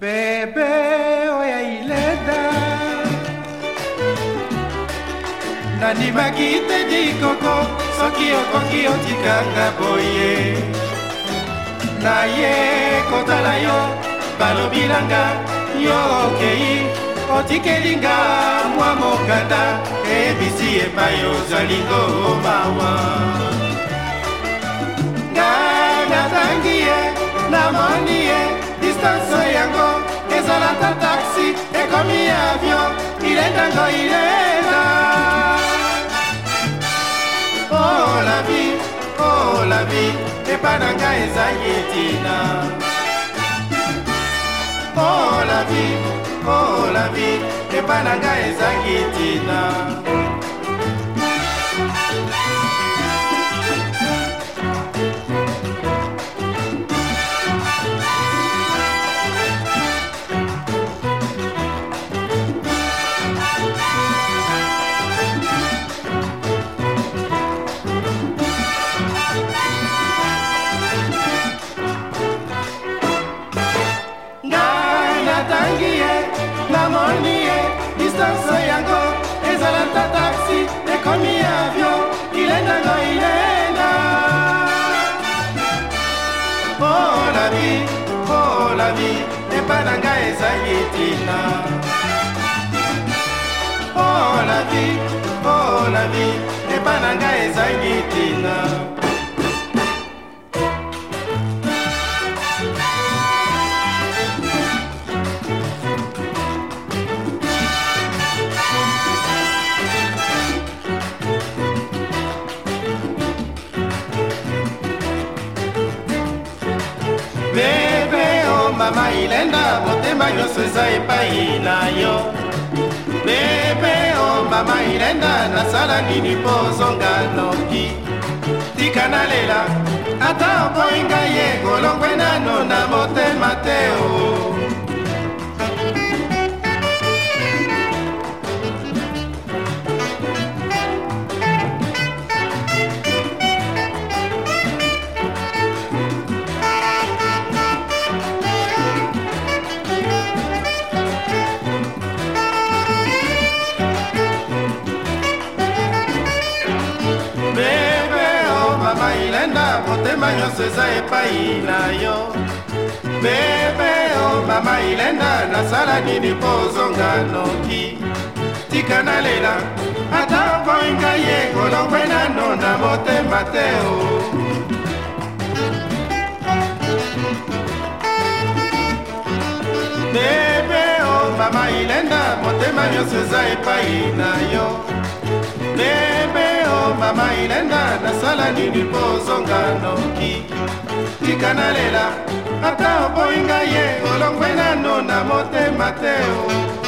bebe oya ileda nandimaki te dikoko soki okoki otikanga boye naye kotala yo balobinanga yo okei otikelinga mwa mokanda eyebisi epai ozwalingo mawa basanso yango ezalaka taxi ekomi avion ilendango ilenda oh la vie oh la vie epa na ngai ezangi tina oh la vie oh la vie epa na ngai ezangi tina natangi ye namoni ye distance yango ezalata taxi ekomi avio ilendango ilenda o oh, labi o oh, labi epa na ngai ezangi ntina o oh, labi o oh, labi epa na ngai ezangi tina bebe o oh mama ilenda motema nyonso eza epai na yo bebe o oh mama ilenda nasala nini mpo ozonga noki tika nalela ata oboyi ngai ekolongwe nano na motema mama ilenda motema nyonso eza epai na yo bebe o oh, mama ilenda nasala nini mpo ozonga noki tika nalela ata voi ngai ye kolongwe nano na motema te o bebe o oh, mama ilenda motema nyonso eza epai na yo mama ilenga nasala nini mpo ozonga noki tika nalela ata oboyinga ye olongwe nano na motema te o